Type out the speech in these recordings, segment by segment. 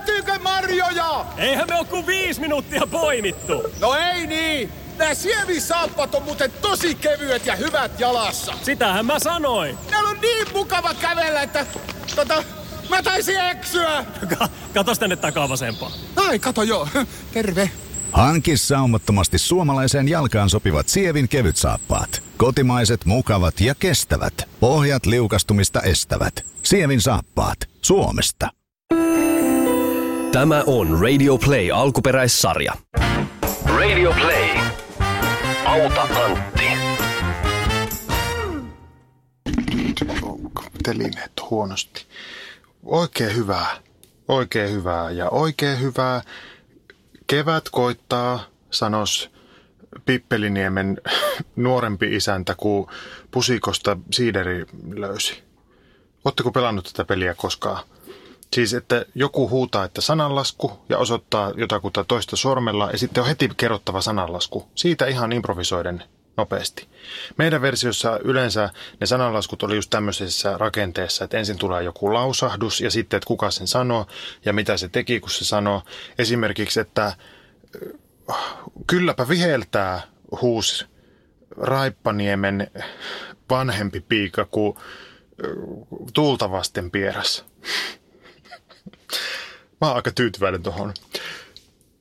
Löytyykö marjoja? Eihän me oo kuin viisi minuuttia poimittu. No ei niin. Nämä sievisaappat on muuten tosi kevyet ja hyvät jalassa. Sitähän mä sanoin. Täällä on niin mukava kävellä, että tota, mä taisin eksyä. Katos tänne takaa vasempaan. Ai, kato joo. Terve. Hanki saumattomasti suomalaiseen jalkaan sopivat sievin kevyt saappaat. Kotimaiset, mukavat ja kestävät. Pohjat liukastumista estävät. Sievin saappaat. Suomesta. Tämä on Radio Play alkuperäissarja. Radio Play. Auta Antti. telineet huonosti. Oikein hyvää. Oikein hyvää ja oikein hyvää. Kevät koittaa, sanos Pippeliniemen nuorempi isäntä, kun pusikosta siideri löysi. Oletteko pelannut tätä peliä koskaan? Siis, että joku huutaa, että sananlasku ja osoittaa jotakuta toista sormella ja sitten on heti kerrottava sananlasku. Siitä ihan improvisoiden nopeasti. Meidän versiossa yleensä ne sananlaskut oli just tämmöisessä rakenteessa, että ensin tulee joku lausahdus ja sitten, että kuka sen sanoo ja mitä se teki, kun se sanoo. Esimerkiksi, että äh, kylläpä viheltää huus Raippaniemen vanhempi piika, kuin äh, tuulta vasten pieräs. Mä oon aika tyytyväinen tuohon.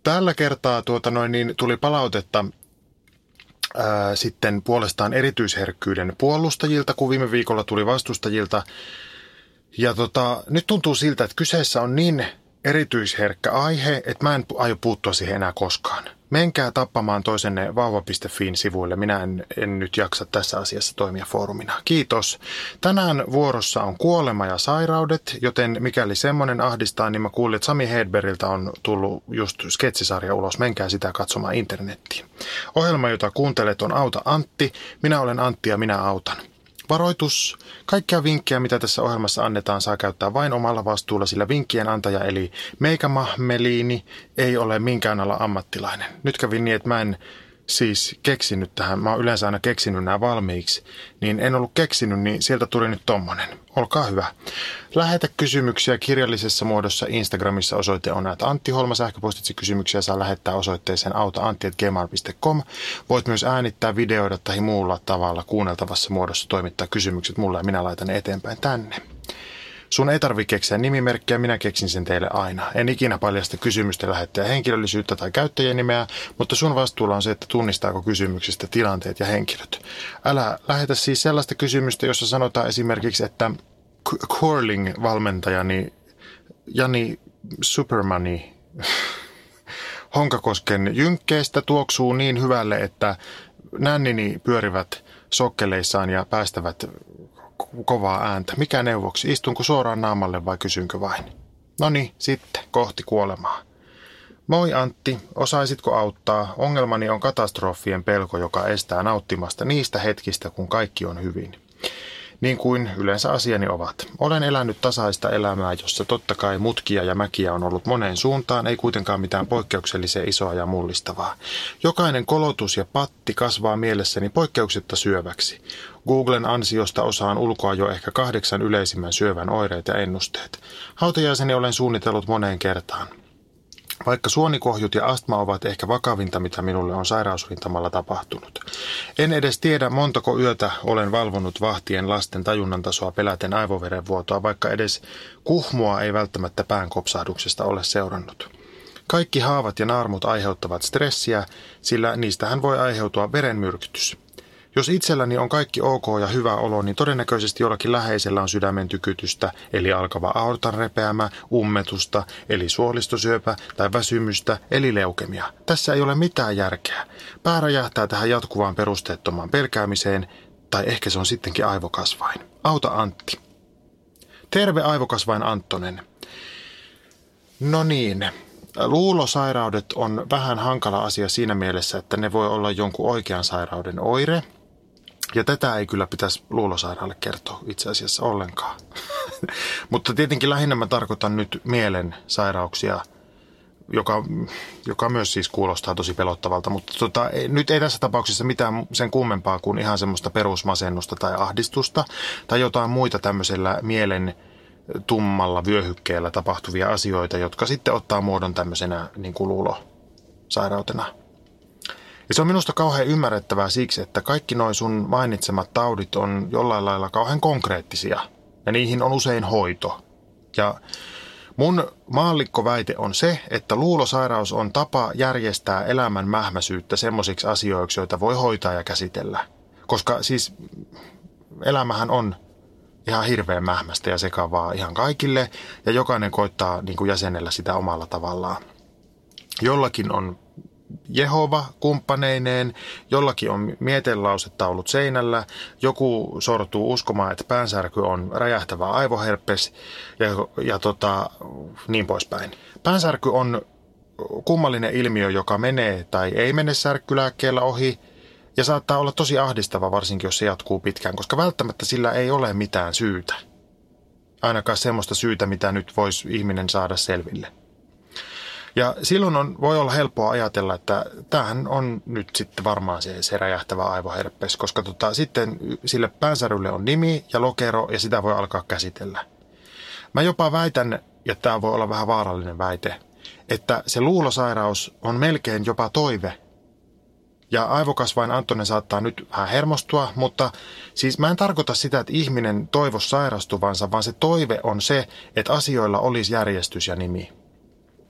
Tällä kertaa tuota noin, niin tuli palautetta ää, sitten puolestaan erityisherkkyyden puolustajilta, kun viime viikolla tuli vastustajilta. Ja tota, nyt tuntuu siltä, että kyseessä on niin erityisherkkä aihe, että mä en aio puuttua siihen enää koskaan. Menkää tappamaan toisenne vauva.fiin sivuille. Minä en, en nyt jaksa tässä asiassa toimia foorumina. Kiitos. Tänään vuorossa on kuolema ja sairaudet, joten mikäli semmoinen ahdistaa, niin mä kuulin, että Sami Hedberiltä on tullut just sketsisarja ulos. Menkää sitä katsomaan internettiin. Ohjelma, jota kuuntelet, on Auta Antti. Minä olen Antti ja minä autan. Varoitus. Kaikkia vinkkejä, mitä tässä ohjelmassa annetaan, saa käyttää vain omalla vastuulla, sillä vinkkien antaja eli Meikamahmeliini ei ole minkään ala ammattilainen. Nyt kävi niin, että mä en siis keksinyt tähän, mä oon yleensä aina keksinyt nämä valmiiksi, niin en ollut keksinyt, niin sieltä tuli nyt tommonen. Olkaa hyvä. Lähetä kysymyksiä kirjallisessa muodossa Instagramissa osoite on, että Antti Holma sähköpostitse kysymyksiä saa lähettää osoitteeseen autaantti.gmail.com. Voit myös äänittää, videoida tai muulla tavalla kuunneltavassa muodossa toimittaa kysymykset mulle ja minä laitan ne eteenpäin tänne. Sun ei tarvi keksiä nimimerkkiä, minä keksin sen teille aina. En ikinä paljasta kysymysten lähettäjä henkilöllisyyttä tai käyttäjän nimeä, mutta sun vastuulla on se, että tunnistaako kysymyksistä tilanteet ja henkilöt. Älä lähetä siis sellaista kysymystä, jossa sanotaan esimerkiksi, että curling-valmentajani Jani Supermani Honkakosken jynkkeestä tuoksuu niin hyvälle, että nännini pyörivät sokkeleissaan ja päästävät kovaa ääntä. Mikä neuvoksi? Istunko suoraan naamalle vai kysynkö vain? No niin, sitten kohti kuolemaa. Moi Antti, osaisitko auttaa? Ongelmani on katastrofien pelko, joka estää nauttimasta niistä hetkistä, kun kaikki on hyvin. Niin kuin yleensä asiani ovat. Olen elänyt tasaista elämää, jossa totta kai mutkia ja mäkiä on ollut moneen suuntaan, ei kuitenkaan mitään poikkeuksellisen isoa ja mullistavaa. Jokainen kolotus ja patti kasvaa mielessäni poikkeuksetta syöväksi. Googlen ansiosta osaan ulkoa jo ehkä kahdeksan yleisimmän syövän oireet ja ennusteet. Hautajaiseni olen suunnitellut moneen kertaan. Vaikka suonikohjut ja astma ovat ehkä vakavinta, mitä minulle on sairausrintamalla tapahtunut. En edes tiedä, montako yötä olen valvonut vahtien lasten tajunnan tasoa peläten aivoverenvuotoa, vaikka edes kuhmua ei välttämättä päänkopsahduksesta ole seurannut. Kaikki haavat ja naarmut aiheuttavat stressiä, sillä niistähän voi aiheutua verenmyrkytys. Jos itselläni on kaikki ok ja hyvä olo, niin todennäköisesti jollakin läheisellä on sydämen tykytystä, eli alkava aortan repeämä, ummetusta, eli suolistosyöpä tai väsymystä, eli leukemia. Tässä ei ole mitään järkeä. Pää räjähtää tähän jatkuvaan perusteettomaan pelkäämiseen, tai ehkä se on sittenkin aivokasvain. Auta Antti. Terve aivokasvain Anttonen. No niin, Luulosairaudet on vähän hankala asia siinä mielessä, että ne voi olla jonkun oikean sairauden oire. Ja tätä ei kyllä pitäisi luulosairaalle kertoa itse asiassa ollenkaan. Mutta tietenkin lähinnä mä tarkoitan nyt mielen sairauksia, joka, joka myös siis kuulostaa tosi pelottavalta. Mutta tota, nyt ei tässä tapauksessa mitään sen kummempaa kuin ihan semmoista perusmasennusta tai ahdistusta tai jotain muita tämmöisellä mielen tummalla vyöhykkeellä tapahtuvia asioita, jotka sitten ottaa muodon tämmöisenä niin kuin luulosairautena. Ja se on minusta kauhean ymmärrettävää siksi, että kaikki noin sun mainitsemat taudit on jollain lailla kauhean konkreettisia. Ja niihin on usein hoito. Ja mun maallikkoväite on se, että luulosairaus on tapa järjestää elämän mähmäsyyttä semmoisiksi asioiksi, joita voi hoitaa ja käsitellä. Koska siis elämähän on ihan hirveän mähmästä ja sekavaa ihan kaikille, ja jokainen koittaa niin kuin jäsenellä sitä omalla tavallaan. Jollakin on Jehova kumppaneineen, jollakin on mietelausetaulut seinällä, joku sortuu uskomaan, että päänsärky on räjähtävä aivoherpes ja, ja tota, niin poispäin. Päänsärky on kummallinen ilmiö, joka menee tai ei mene särkkylääkkeellä ohi ja saattaa olla tosi ahdistava, varsinkin jos se jatkuu pitkään, koska välttämättä sillä ei ole mitään syytä. Ainakaan semmoista syytä, mitä nyt voisi ihminen saada selville. Ja silloin on, voi olla helppoa ajatella, että tämähän on nyt sitten varmaan se, se räjähtävä aivoherpes, koska tota, sitten sille päänsärylle on nimi ja lokero ja sitä voi alkaa käsitellä. Mä jopa väitän, ja tämä voi olla vähän vaarallinen väite, että se luulosairaus on melkein jopa toive. Ja aivokasvain Antonen saattaa nyt vähän hermostua, mutta siis mä en tarkoita sitä, että ihminen toivos sairastuvansa, vaan se toive on se, että asioilla olisi järjestys ja nimi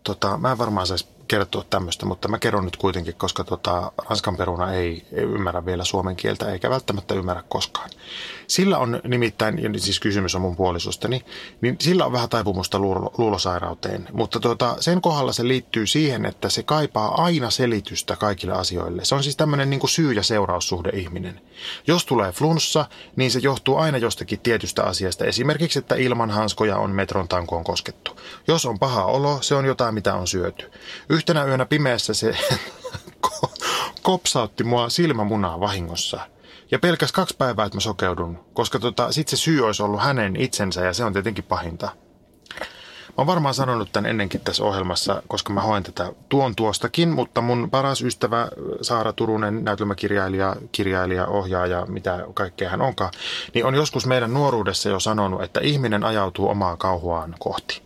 tota, mä en varmaan saisi kertoa tämmöistä, mutta mä kerron nyt kuitenkin, koska tota, ranskan peruna ei, ei ymmärrä vielä suomen kieltä, eikä välttämättä ymmärrä koskaan. Sillä on nimittäin, siis kysymys on mun puolisostani, niin sillä on vähän taipumusta luulo, luulosairauteen, mutta tota, sen kohdalla se liittyy siihen, että se kaipaa aina selitystä kaikille asioille. Se on siis tämmöinen niin syy- ja seuraussuhde ihminen. Jos tulee flunssa, niin se johtuu aina jostakin tietystä asiasta, esimerkiksi, että ilman hanskoja on metron tankoon koskettu. Jos on paha olo, se on jotain, mitä on syöty. Yhtenä yönä pimeässä se kopsautti mua silmämunaa vahingossa. Ja pelkäs kaksi päivää, että mä sokeudun, koska tota, sit se syy olisi ollut hänen itsensä ja se on tietenkin pahinta. Mä oon varmaan sanonut tämän ennenkin tässä ohjelmassa, koska mä hoen tätä tuon tuostakin, mutta mun paras ystävä Saara Turunen, näytelmäkirjailija, kirjailija, ohjaaja, mitä kaikkea hän onkaan, niin on joskus meidän nuoruudessa jo sanonut, että ihminen ajautuu omaa kauhuaan kohti.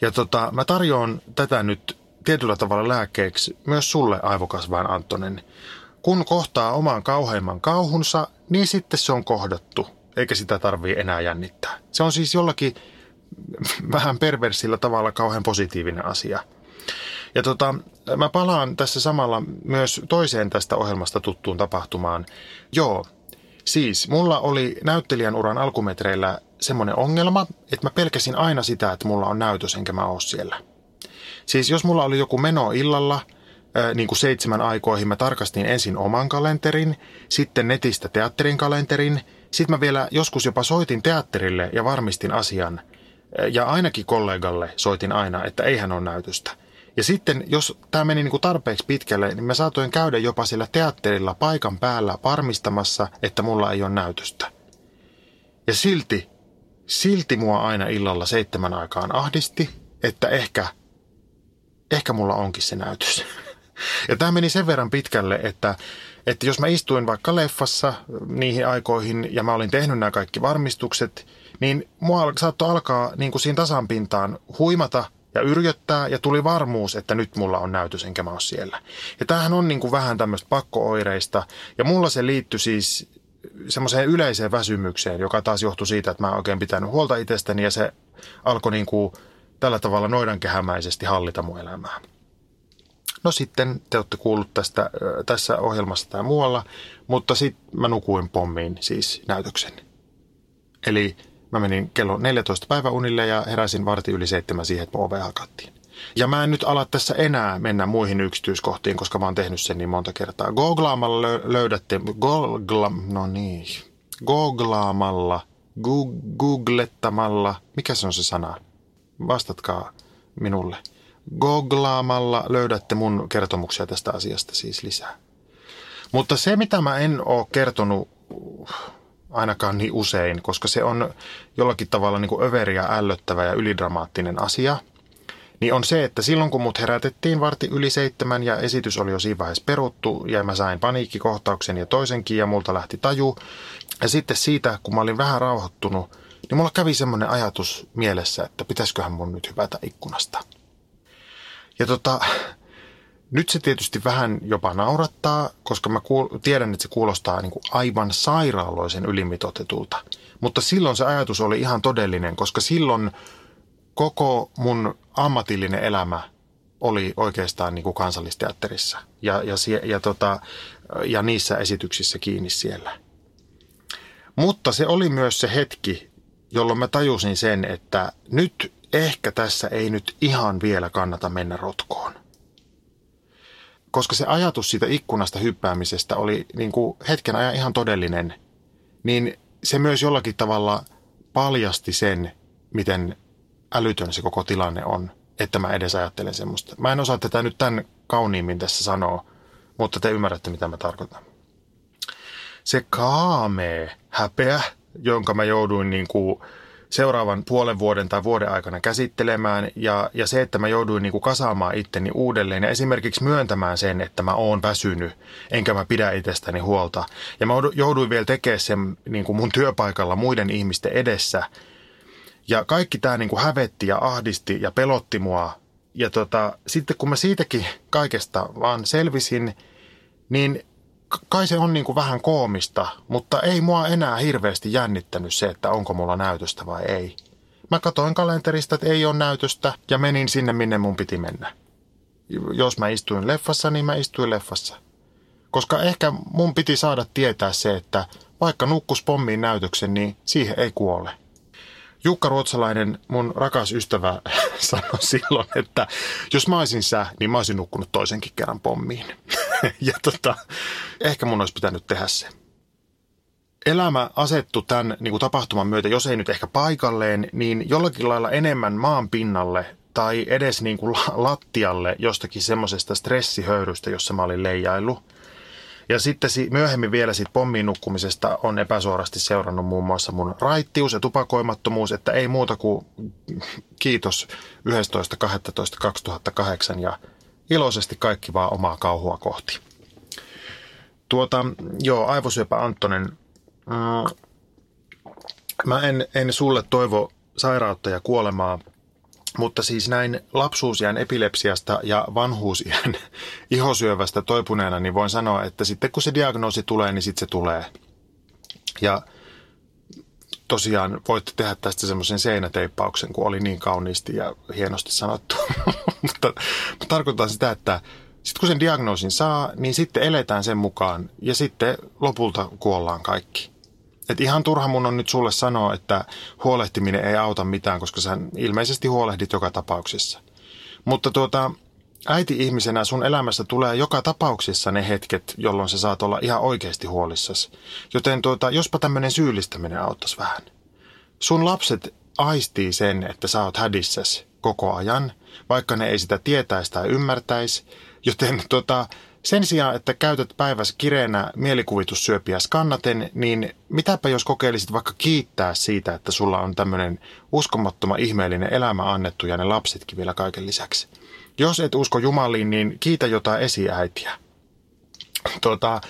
Ja tota, mä tarjoan tätä nyt tietyllä tavalla lääkkeeksi myös sulle aivokasvaan Antonen. Kun kohtaa oman kauheimman kauhunsa, niin sitten se on kohdattu, eikä sitä tarvii enää jännittää. Se on siis jollakin vähän perversillä tavalla kauhean positiivinen asia. Ja tota, mä palaan tässä samalla myös toiseen tästä ohjelmasta tuttuun tapahtumaan. Joo, siis mulla oli näyttelijän uran alkumetreillä semmoinen ongelma, että mä pelkäsin aina sitä, että mulla on näytös enkä mä oo siellä – Siis jos mulla oli joku meno illalla, niin kuin seitsemän aikoihin, mä tarkastin ensin oman kalenterin, sitten netistä teatterin kalenterin, sitten mä vielä joskus jopa soitin teatterille ja varmistin asian. Ja ainakin kollegalle soitin aina, että eihän ole näytöstä. Ja sitten, jos tämä meni niin kuin tarpeeksi pitkälle, niin mä saatoin käydä jopa sillä teatterilla paikan päällä varmistamassa, että mulla ei ole näytöstä. Ja silti, silti mua aina illalla seitsemän aikaan ahdisti, että ehkä ehkä mulla onkin se näytös. Ja tämä meni sen verran pitkälle, että, että jos mä istuin vaikka leffassa niihin aikoihin ja mä olin tehnyt nämä kaikki varmistukset, niin mua saattoi alkaa niin kuin siinä tasanpintaan huimata ja yrjöttää ja tuli varmuus, että nyt mulla on näytös enkä mä ole siellä. Ja tämähän on niin kuin vähän tämmöistä pakkooireista ja mulla se liittyi siis semmoiseen yleiseen väsymykseen, joka taas johtui siitä, että mä en oikein pitänyt huolta itsestäni ja se alkoi niin kuin tällä tavalla noidankehämäisesti hallita mun elämää. No sitten te olette kuullut tästä, tässä ohjelmassa tai muualla, mutta sitten mä nukuin pommiin siis näytöksen. Eli mä menin kello 14 päiväunille ja heräsin varti yli seitsemän siihen, että ove hakattiin. Ja mä en nyt ala tässä enää mennä muihin yksityiskohtiin, koska mä oon tehnyt sen niin monta kertaa. Googlaamalla löydätte, googla, no niin, googlaamalla, googlettamalla, mikä se on se sana? Vastatkaa minulle. Googlaamalla löydätte mun kertomuksia tästä asiasta siis lisää. Mutta se, mitä mä en ole kertonut ainakaan niin usein, koska se on jollakin tavalla niin kuin överiä, ällöttävä ja ylidramaattinen asia, niin on se, että silloin kun mut herätettiin varti yli seitsemän ja esitys oli jo siinä vaiheessa peruttu ja mä sain paniikkikohtauksen ja toisenkin ja multa lähti taju. Ja sitten siitä, kun mä olin vähän rauhoittunut, niin mulla kävi semmoinen ajatus mielessä, että pitäisiköhän mun nyt hypätä ikkunasta. Ja tota, nyt se tietysti vähän jopa naurattaa, koska mä kuul- tiedän, että se kuulostaa niin kuin aivan sairaaloisen ylimitotetulta. Mutta silloin se ajatus oli ihan todellinen, koska silloin koko mun ammatillinen elämä oli oikeastaan niin kuin kansallisteatterissa ja, ja, ja, tota, ja niissä esityksissä kiinni siellä. Mutta se oli myös se hetki, jolloin mä tajusin sen, että nyt ehkä tässä ei nyt ihan vielä kannata mennä rotkoon. Koska se ajatus siitä ikkunasta hyppäämisestä oli niin kuin hetken ajan ihan todellinen, niin se myös jollakin tavalla paljasti sen, miten älytön se koko tilanne on, että mä edes ajattelen semmoista. Mä en osaa tätä nyt tämän kauniimmin tässä sanoa, mutta te ymmärrätte, mitä mä tarkoitan. Se kaamee häpeä, jonka mä jouduin niin kuin seuraavan puolen vuoden tai vuoden aikana käsittelemään ja, ja se, että mä jouduin niin kuin kasaamaan itteni uudelleen ja esimerkiksi myöntämään sen, että mä oon väsynyt, enkä mä pidä itsestäni huolta. Ja mä jouduin vielä tekemään sen niin kuin mun työpaikalla muiden ihmisten edessä. Ja kaikki tämä niin kuin hävetti ja ahdisti ja pelotti mua. Ja tota, sitten kun mä siitäkin kaikesta vaan selvisin, niin kai se on niin kuin vähän koomista, mutta ei mua enää hirveästi jännittänyt se, että onko mulla näytöstä vai ei. Mä katoin kalenterista, että ei ole näytöstä ja menin sinne, minne mun piti mennä. Jos mä istuin leffassa, niin mä istuin leffassa. Koska ehkä mun piti saada tietää se, että vaikka nukkus pommiin näytöksen, niin siihen ei kuole. Jukka Ruotsalainen, mun rakas ystävä, sanoi silloin, että jos mä olisin sä, niin mä olisin nukkunut toisenkin kerran pommiin. ja tota, ehkä mun olisi pitänyt tehdä se. Elämä asettu tämän niin kuin tapahtuman myötä, jos ei nyt ehkä paikalleen, niin jollakin lailla enemmän maan pinnalle tai edes niin kuin lattialle jostakin semmoisesta stressihöyrystä, jossa mä olin leijaillut. Ja sitten myöhemmin vielä siitä pommiin nukkumisesta on epäsuorasti seurannut muun muassa mun raittius ja tupakoimattomuus, että ei muuta kuin kiitos 11.12.2008 ja iloisesti kaikki vaan omaa kauhua kohti. Tuota, joo, aivosyöpä Anttonen, mm, mä en, en sulle toivo sairautta ja kuolemaa, mutta siis näin lapsuusjään epilepsiasta ja vanhuusjään ihosyövästä toipuneena, niin voin sanoa, että sitten kun se diagnoosi tulee, niin sitten se tulee. Ja tosiaan voitte tehdä tästä semmoisen seinäteippauksen, kun oli niin kauniisti ja hienosti sanottu. mutta tarkoitan sitä, että sitten kun sen diagnoosin saa, niin sitten eletään sen mukaan ja sitten lopulta kuollaan kaikki. Et ihan turha mun on nyt sulle sanoa, että huolehtiminen ei auta mitään, koska sä ilmeisesti huolehdit joka tapauksessa. Mutta tuota, äiti-ihmisenä sun elämässä tulee joka tapauksessa ne hetket, jolloin sä saat olla ihan oikeasti huolissasi. Joten tuota, jospa tämmöinen syyllistäminen auttaisi vähän. Sun lapset aistii sen, että sä oot hädissäsi koko ajan, vaikka ne ei sitä tietäisi tai ymmärtäisi. Joten tuota, sen sijaan, että käytät päivässä kireenä mielikuvitussyöpiä skannaten, niin mitäpä jos kokeilisit vaikka kiittää siitä, että sulla on tämmöinen uskomattoma ihmeellinen elämä annettu ja ne lapsetkin vielä kaiken lisäksi. Jos et usko Jumaliin, niin kiitä jotain esiäitiä. Tota,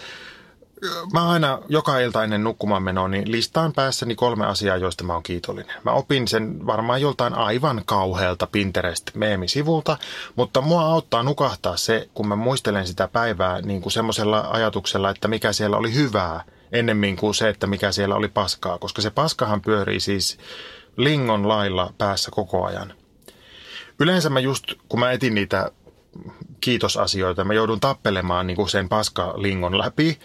mä aina joka ilta ennen nukkumaan menoa, niin listaan päässäni kolme asiaa, joista mä oon kiitollinen. Mä opin sen varmaan joltain aivan kauhealta Pinterest-meemisivulta, mutta mua auttaa nukahtaa se, kun mä muistelen sitä päivää niin kuin semmoisella ajatuksella, että mikä siellä oli hyvää, ennemmin kuin se, että mikä siellä oli paskaa, koska se paskahan pyörii siis lingon lailla päässä koko ajan. Yleensä mä just, kun mä etin niitä kiitosasioita. Mä joudun tappelemaan niin kuin sen paskalingon läpi.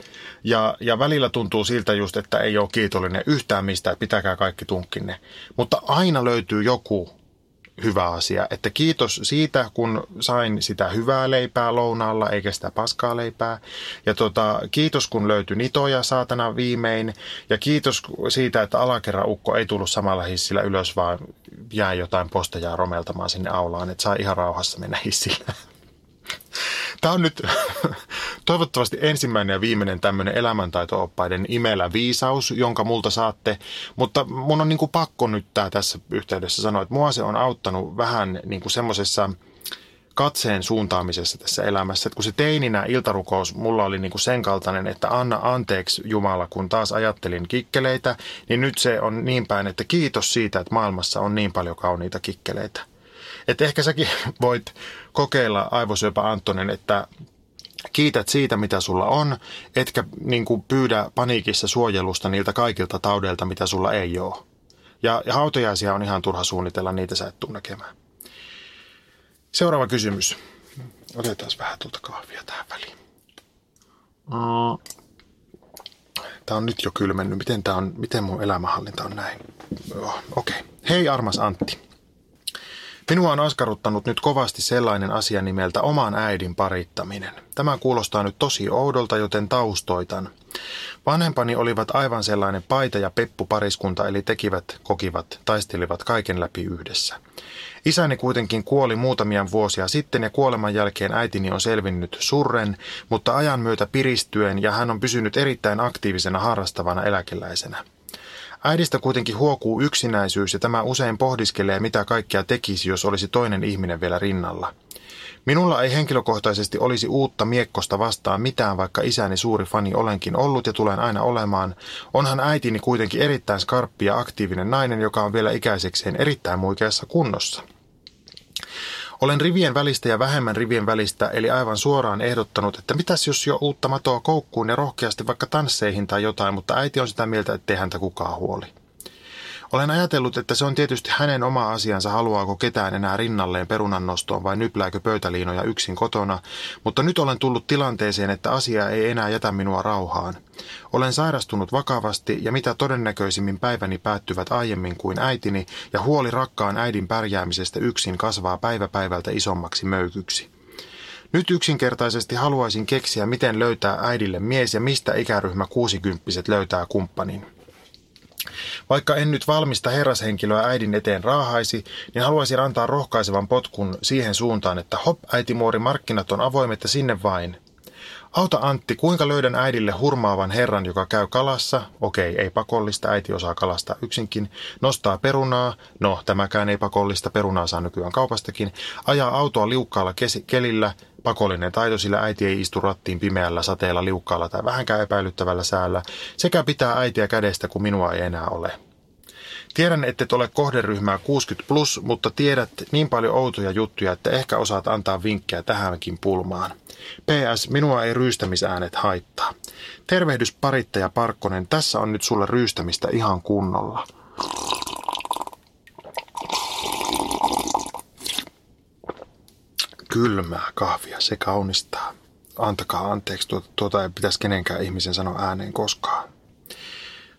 Ja, ja välillä tuntuu siltä just, että ei ole kiitollinen yhtään mistään, pitäkää kaikki tunkkinne. Mutta aina löytyy joku hyvä asia. Että kiitos siitä, kun sain sitä hyvää leipää lounaalla, eikä sitä paskaa leipää. Ja tota, kiitos, kun löytyi nitoja saatana viimein. Ja kiitos siitä, että alakerran ukko ei tullut samalla hissillä ylös, vaan jää jotain postajaa romeltamaan sinne aulaan. Että saa ihan rauhassa mennä hissillä. Tämä on nyt toivottavasti ensimmäinen ja viimeinen tämmöinen elämäntaito-oppaiden imelä viisaus, jonka multa saatte. Mutta mun on niin kuin pakko nyt tämä tässä yhteydessä sanoa, että mua se on auttanut vähän niin kuin semmoisessa katseen suuntaamisessa tässä elämässä. Että kun se teininä iltarukous mulla oli niin kuin sen kaltainen, että anna anteeksi Jumala, kun taas ajattelin kikkeleitä, niin nyt se on niin päin, että kiitos siitä, että maailmassa on niin paljon kauniita kikkeleitä. Että ehkä säkin voit kokeilla aivosyöpä Antonen, että kiität siitä, mitä sulla on, etkä niin kuin pyydä paniikissa suojelusta niiltä kaikilta taudeilta, mitä sulla ei ole. Ja, ja hautajaisia on ihan turha suunnitella, niitä sä et tule näkemään. Seuraava kysymys. Otetaan vähän tuolta kahvia tähän väliin. Mm. Tämä on nyt jo kylmennyt. Miten, tämä on, miten mun elämänhallinta on näin? Okei. Okay. Hei armas Antti. Minua on askarruttanut nyt kovasti sellainen asia nimeltä oman äidin parittaminen. Tämä kuulostaa nyt tosi oudolta, joten taustoitan. Vanhempani olivat aivan sellainen paita ja peppu pariskunta, eli tekivät, kokivat, taistelivat kaiken läpi yhdessä. Isäni kuitenkin kuoli muutamia vuosia sitten ja kuoleman jälkeen äitini on selvinnyt surren, mutta ajan myötä piristyen ja hän on pysynyt erittäin aktiivisena harrastavana eläkeläisenä. Äidistä kuitenkin huokuu yksinäisyys ja tämä usein pohdiskelee, mitä kaikkea tekisi, jos olisi toinen ihminen vielä rinnalla. Minulla ei henkilökohtaisesti olisi uutta miekkosta vastaan mitään, vaikka isäni suuri fani olenkin ollut ja tulen aina olemaan. Onhan äitini kuitenkin erittäin skarppi ja aktiivinen nainen, joka on vielä ikäisekseen erittäin muikeassa kunnossa. Olen rivien välistä ja vähemmän rivien välistä, eli aivan suoraan ehdottanut, että mitäs jos jo uutta matoa koukkuun ja rohkeasti vaikka tansseihin tai jotain, mutta äiti on sitä mieltä, ettei häntä kukaan huoli. Olen ajatellut, että se on tietysti hänen oma asiansa, haluaako ketään enää rinnalleen perunannostoon vai nyplääkö pöytäliinoja yksin kotona, mutta nyt olen tullut tilanteeseen, että asia ei enää jätä minua rauhaan. Olen sairastunut vakavasti ja mitä todennäköisimmin päiväni päättyvät aiemmin kuin äitini ja huoli rakkaan äidin pärjäämisestä yksin kasvaa päivä päivältä isommaksi möykyksi. Nyt yksinkertaisesti haluaisin keksiä, miten löytää äidille mies ja mistä ikäryhmä kuusikymppiset löytää kumppanin. Vaikka en nyt valmista herrashenkilöä äidin eteen raahaisi, niin haluaisin antaa rohkaisevan potkun siihen suuntaan, että hop, äitimuori, markkinat on avoimet ja sinne vain. Auta Antti, kuinka löydän äidille hurmaavan herran, joka käy kalassa? Okei, ei pakollista, äiti osaa kalastaa yksinkin. Nostaa perunaa, no tämäkään ei pakollista, perunaa saa nykyään kaupastakin. Ajaa autoa liukkaalla kes- kelillä, pakollinen taito, sillä äiti ei istu rattiin pimeällä sateella, liukkaalla tai vähänkään epäilyttävällä säällä, sekä pitää äitiä kädestä, kun minua ei enää ole. Tiedän, että et ole kohderyhmää 60 plus, mutta tiedät niin paljon outoja juttuja, että ehkä osaat antaa vinkkejä tähänkin pulmaan. PS, minua ei ryystämisäänet haittaa. Tervehdys parittaja Parkkonen, tässä on nyt sulle ryystämistä ihan kunnolla. Kylmää kahvia, se kaunistaa. Antakaa anteeksi, tuota, tuota ei pitäisi kenenkään ihmisen sanoa ääneen koskaan.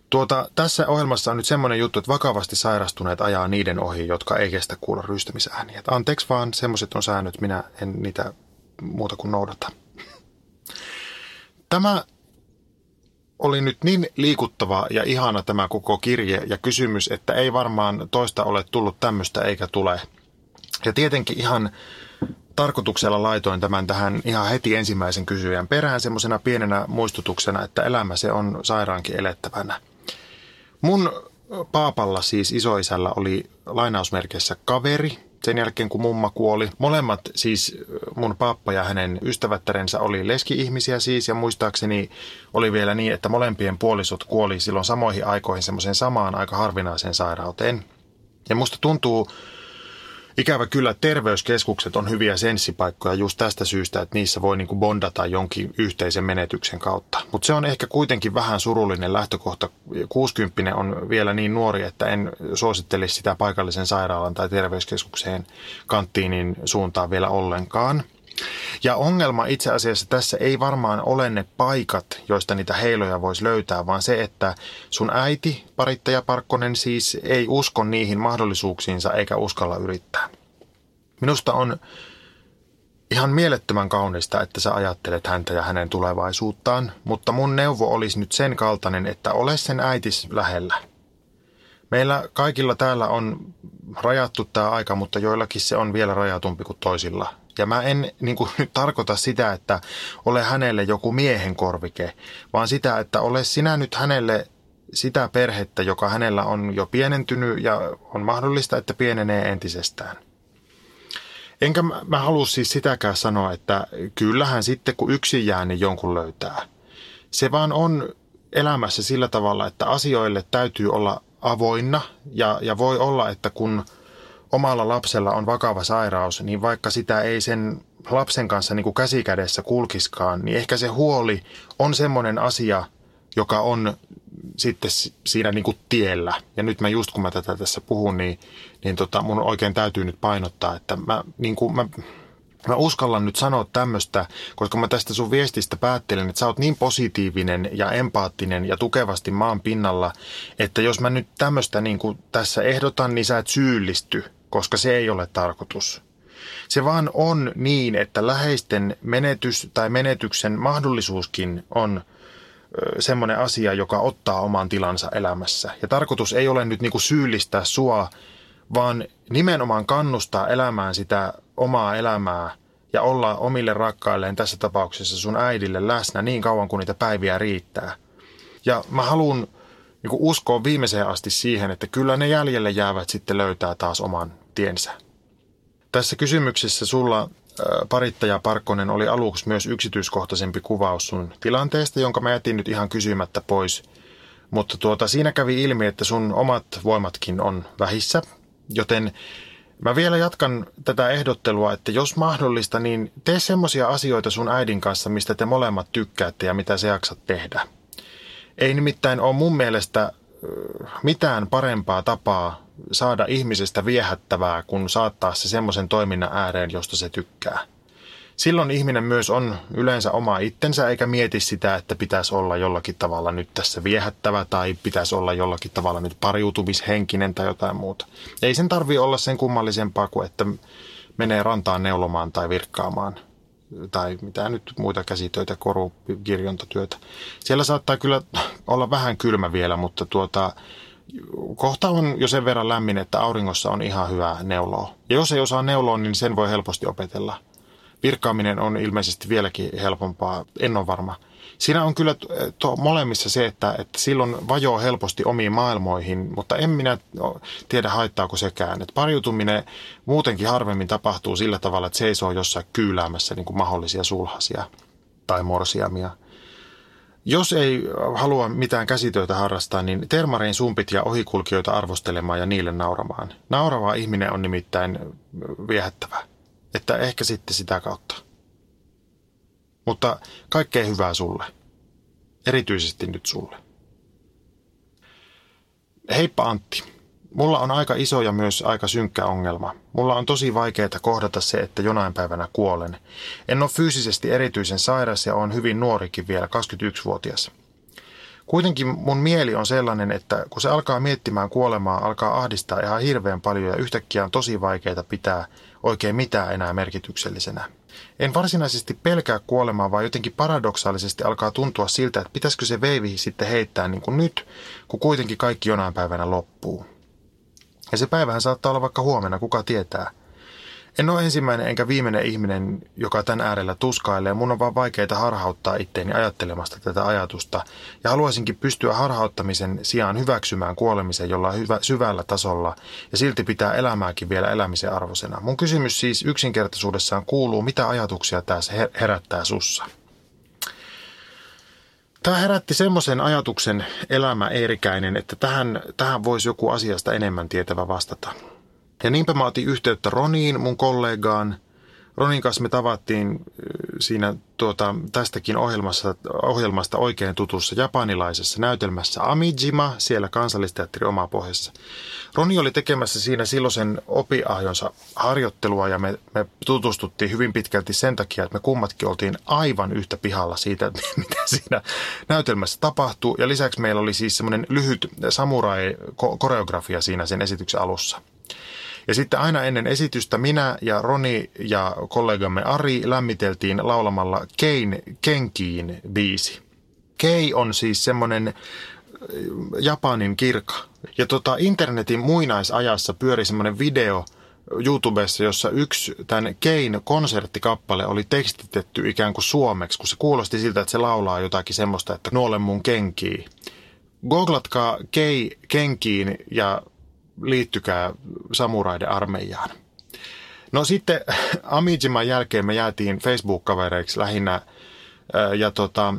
Tuota, tässä ohjelmassa on nyt semmoinen juttu, että vakavasti sairastuneet ajaa niiden ohi, jotka ei kestä kuulla ryystämisääniä. Anteeksi vaan, semmoiset on säännöt, minä en niitä muuta kuin noudata. Tämä oli nyt niin liikuttava ja ihana tämä koko kirje ja kysymys, että ei varmaan toista ole tullut tämmöistä eikä tule. Ja tietenkin ihan tarkoituksella laitoin tämän tähän ihan heti ensimmäisen kysyjän perään semmoisena pienenä muistutuksena, että elämä se on sairaankin elettävänä. Mun paapalla siis isoisällä oli lainausmerkeissä kaveri, sen jälkeen kun mumma kuoli. Molemmat siis mun pappa ja hänen ystävättärensä oli leski-ihmisiä siis ja muistaakseni oli vielä niin, että molempien puolisot kuoli silloin samoihin aikoihin semmoiseen samaan aika harvinaiseen sairauteen. Ja musta tuntuu Ikävä kyllä terveyskeskukset on hyviä senssipaikkoja just tästä syystä, että niissä voi niinku bondata jonkin yhteisen menetyksen kautta. Mutta se on ehkä kuitenkin vähän surullinen lähtökohta. 60 on vielä niin nuori, että en suosittelisi sitä paikallisen sairaalan tai terveyskeskukseen kanttiinin suuntaan vielä ollenkaan – ja ongelma itse asiassa tässä ei varmaan ole ne paikat, joista niitä heiloja voisi löytää, vaan se, että sun äiti, parittaja Parkkonen siis, ei usko niihin mahdollisuuksiinsa eikä uskalla yrittää. Minusta on ihan mielettömän kaunista, että sä ajattelet häntä ja hänen tulevaisuuttaan, mutta mun neuvo olisi nyt sen kaltainen, että ole sen äitis lähellä. Meillä kaikilla täällä on rajattu tämä aika, mutta joillakin se on vielä rajatumpi kuin toisilla. Ja mä en niin kuin, nyt tarkoita sitä, että ole hänelle joku miehen korvike, vaan sitä, että ole sinä nyt hänelle sitä perhettä, joka hänellä on jo pienentynyt ja on mahdollista, että pienenee entisestään. Enkä mä, mä halua siis sitäkään sanoa, että kyllähän sitten kun yksin jää, niin jonkun löytää. Se vaan on elämässä sillä tavalla, että asioille täytyy olla avoinna ja, ja voi olla, että kun omalla lapsella on vakava sairaus, niin vaikka sitä ei sen lapsen kanssa niin kuin käsikädessä kulkiskaan, niin ehkä se huoli on semmoinen asia, joka on sitten siinä niin kuin tiellä. Ja nyt mä just kun mä tätä tässä puhun, niin, niin tota, mun oikein täytyy nyt painottaa, että mä, niin kuin mä, mä uskallan nyt sanoa tämmöistä, koska mä tästä sun viestistä päättelen, että sä oot niin positiivinen ja empaattinen ja tukevasti maan pinnalla, että jos mä nyt tämmöistä niin kuin tässä ehdotan, niin sä et syyllisty, koska se ei ole tarkoitus. Se vaan on niin, että läheisten menetys tai menetyksen mahdollisuuskin on semmoinen asia, joka ottaa oman tilansa elämässä. Ja tarkoitus ei ole nyt niinku syyllistää sua, vaan nimenomaan kannustaa elämään sitä omaa elämää ja olla omille rakkailleen, tässä tapauksessa sun äidille läsnä niin kauan kuin niitä päiviä riittää. Ja mä haluan niin uskoa viimeiseen asti siihen, että kyllä ne jäljelle jäävät sitten löytää taas oman tiensä. Tässä kysymyksessä sulla parittaja Parkkonen oli aluksi myös yksityiskohtaisempi kuvaus sun tilanteesta, jonka mä jätin nyt ihan kysymättä pois. Mutta tuota, siinä kävi ilmi, että sun omat voimatkin on vähissä, joten mä vielä jatkan tätä ehdottelua, että jos mahdollista, niin tee semmoisia asioita sun äidin kanssa, mistä te molemmat tykkäätte ja mitä se jaksat tehdä. Ei nimittäin ole mun mielestä mitään parempaa tapaa saada ihmisestä viehättävää, kun saattaa se semmoisen toiminnan ääreen, josta se tykkää. Silloin ihminen myös on yleensä oma itsensä, eikä mieti sitä, että pitäisi olla jollakin tavalla nyt tässä viehättävä tai pitäisi olla jollakin tavalla nyt pariutumishenkinen tai jotain muuta. Ei sen tarvi olla sen kummallisempaa kuin, että menee rantaan neulomaan tai virkkaamaan tai mitä nyt muita käsitöitä, korukirjontatyötä. Siellä saattaa kyllä olla vähän kylmä vielä, mutta tuota, kohta on jo sen verran lämmin, että auringossa on ihan hyvä neuloa. Ja jos ei osaa neuloa, niin sen voi helposti opetella. Virkkaaminen on ilmeisesti vieläkin helpompaa, en ole varma. Siinä on kyllä to, molemmissa se, että, että silloin vajoo helposti omiin maailmoihin, mutta en minä tiedä haittaako sekään. Että pariutuminen muutenkin harvemmin tapahtuu sillä tavalla, että seisoo jossain kyyläämässä niin kuin mahdollisia sulhasia tai morsiamia. Jos ei halua mitään käsitöitä harrastaa, niin termarein sumpit ja ohikulkijoita arvostelemaan ja niille nauramaan. Naurava ihminen on nimittäin viehättävä. Että ehkä sitten sitä kautta. Mutta kaikkea hyvää sulle. Erityisesti nyt sulle. Heippa Antti. Mulla on aika iso ja myös aika synkkä ongelma. Mulla on tosi vaikeaa kohdata se, että jonain päivänä kuolen. En ole fyysisesti erityisen sairas ja on hyvin nuorikin vielä, 21-vuotias. Kuitenkin mun mieli on sellainen, että kun se alkaa miettimään kuolemaa, alkaa ahdistaa ihan hirveän paljon ja yhtäkkiä on tosi vaikeaa pitää oikein mitään enää merkityksellisenä. En varsinaisesti pelkää kuolemaa, vaan jotenkin paradoksaalisesti alkaa tuntua siltä, että pitäisikö se veivi sitten heittää niin kuin nyt, kun kuitenkin kaikki jonain päivänä loppuu. Ja se päivähän saattaa olla vaikka huomenna, kuka tietää. En ole ensimmäinen enkä viimeinen ihminen, joka tämän äärellä tuskailee. Mun on vaan vaikeaa harhauttaa itteeni ajattelemasta tätä ajatusta. Ja haluaisinkin pystyä harhauttamisen sijaan hyväksymään kuolemisen jollain hyvä, syvällä tasolla ja silti pitää elämääkin vielä elämisen arvoisena. Mun kysymys siis yksinkertaisuudessaan kuuluu, mitä ajatuksia tämä herättää sussa? Tämä herätti semmoisen ajatuksen elämä Eerikäinen, että tähän, tähän voisi joku asiasta enemmän tietävä vastata. Ja niinpä mä otin yhteyttä Roniin, mun kollegaan. Ronin kanssa me tavattiin siinä tuota, tästäkin ohjelmassa, ohjelmasta oikein tutussa japanilaisessa näytelmässä Amijima, siellä kansallisteatteri oma pohjassa. Roni oli tekemässä siinä silloisen opiahjonsa harjoittelua ja me, me tutustuttiin hyvin pitkälti sen takia, että me kummatkin oltiin aivan yhtä pihalla siitä, mitä siinä näytelmässä tapahtuu. Ja lisäksi meillä oli siis semmoinen lyhyt samurai-koreografia siinä sen esityksen alussa. Ja sitten aina ennen esitystä minä ja Roni ja kollegamme Ari lämmiteltiin laulamalla Kein Kenkiin biisi. Kei on siis semmoinen äh, Japanin kirka. Ja tota, internetin muinaisajassa pyöri semmoinen video YouTubessa, jossa yksi tämän Kein konserttikappale oli tekstitetty ikään kuin suomeksi, kun se kuulosti siltä, että se laulaa jotakin semmoista, että nuole mun kenkiin. Googlatkaa Kei kenkiin ja liittykää samuraiden armeijaan. No sitten Amijiman jälkeen me jäätiin Facebook-kavereiksi lähinnä ja tota,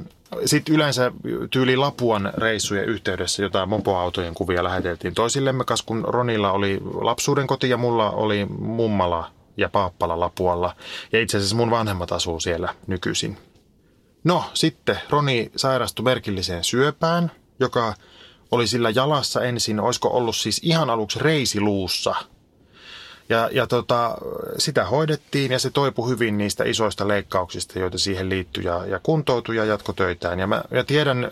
sitten yleensä tyyli Lapuan reissujen yhteydessä jotain mopoautojen kuvia läheteltiin toisillemme, kas kun Ronilla oli lapsuuden koti ja mulla oli mummala ja paappala Lapualla. Ja itse asiassa mun vanhemmat asuu siellä nykyisin. No sitten Roni sairastui merkilliseen syöpään, joka oli sillä jalassa ensin, olisiko ollut siis ihan aluksi reisiluussa – ja, ja tota, sitä hoidettiin ja se toipui hyvin niistä isoista leikkauksista, joita siihen liittyi ja, ja kuntoutui ja jatkotöitään. Ja mä ja tiedän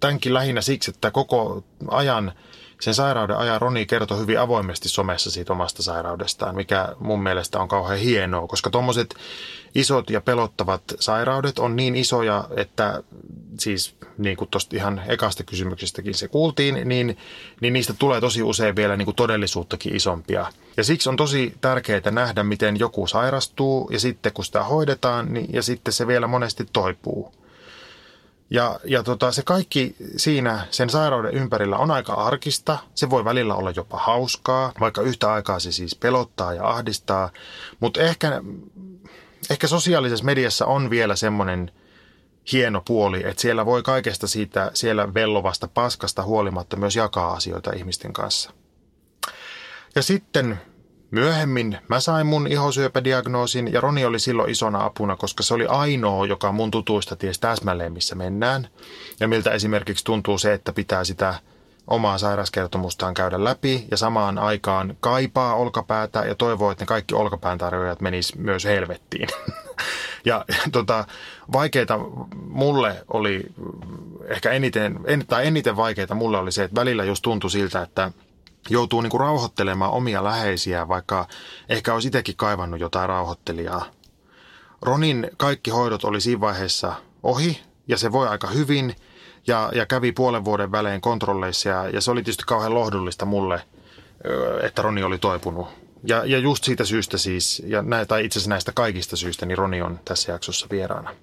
tämänkin lähinnä siksi, että koko ajan, sen sairauden ajan Roni kertoi hyvin avoimesti somessa siitä omasta sairaudestaan, mikä mun mielestä on kauhean hienoa, koska tuommoiset isot ja pelottavat sairaudet on niin isoja, että siis niin kuin tuosta ihan ekasta kysymyksestäkin se kuultiin, niin, niin niistä tulee tosi usein vielä niin kuin todellisuuttakin isompia. Ja siksi on tosi tärkeää nähdä, miten joku sairastuu ja sitten kun sitä hoidetaan, niin, ja sitten se vielä monesti toipuu. Ja, ja tota, se kaikki siinä sen sairauden ympärillä on aika arkista. Se voi välillä olla jopa hauskaa, vaikka yhtä aikaa se siis pelottaa ja ahdistaa. Mutta ehkä, ehkä sosiaalisessa mediassa on vielä semmoinen hieno puoli, että siellä voi kaikesta siitä siellä vellovasta paskasta huolimatta myös jakaa asioita ihmisten kanssa. Ja sitten myöhemmin mä sain mun ihosyöpädiagnoosin ja Roni oli silloin isona apuna, koska se oli ainoa, joka mun tutuista ties täsmälleen, missä mennään. Ja miltä esimerkiksi tuntuu se, että pitää sitä omaa sairauskertomustaan käydä läpi ja samaan aikaan kaipaa olkapäätä ja toivoo, että ne kaikki olkapään tarjoajat menis myös helvettiin. ja tota, vaikeita mulle oli ehkä eniten, en, tai eniten vaikeita mulle oli se, että välillä just tuntui siltä, että joutuu niinku rauhoittelemaan omia läheisiä, vaikka ehkä olisi itsekin kaivannut jotain rauhoittelijaa. Ronin kaikki hoidot oli siinä vaiheessa ohi ja se voi aika hyvin ja, ja kävi puolen vuoden välein kontrolleissa ja, ja se oli tietysti kauhean lohdullista mulle, että Roni oli toipunut. Ja, ja just siitä syystä siis, ja näitä, tai itse asiassa näistä kaikista syistä, niin Roni on tässä jaksossa vieraana.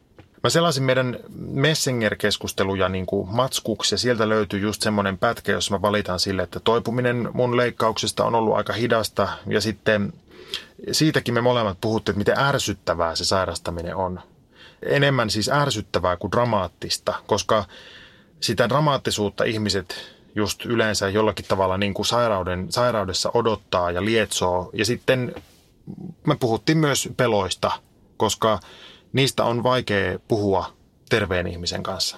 Mä selasin meidän Messenger-keskusteluja niin kuin matskuksi ja sieltä löytyy just semmoinen pätkä, jossa mä valitan sille, että toipuminen mun leikkauksesta on ollut aika hidasta ja sitten siitäkin me molemmat puhutte, että miten ärsyttävää se sairastaminen on. Enemmän siis ärsyttävää kuin dramaattista, koska sitä dramaattisuutta ihmiset just yleensä jollakin tavalla niin kuin sairauden, sairaudessa odottaa ja lietsoo. Ja sitten me puhuttiin myös peloista, koska niistä on vaikea puhua terveen ihmisen kanssa.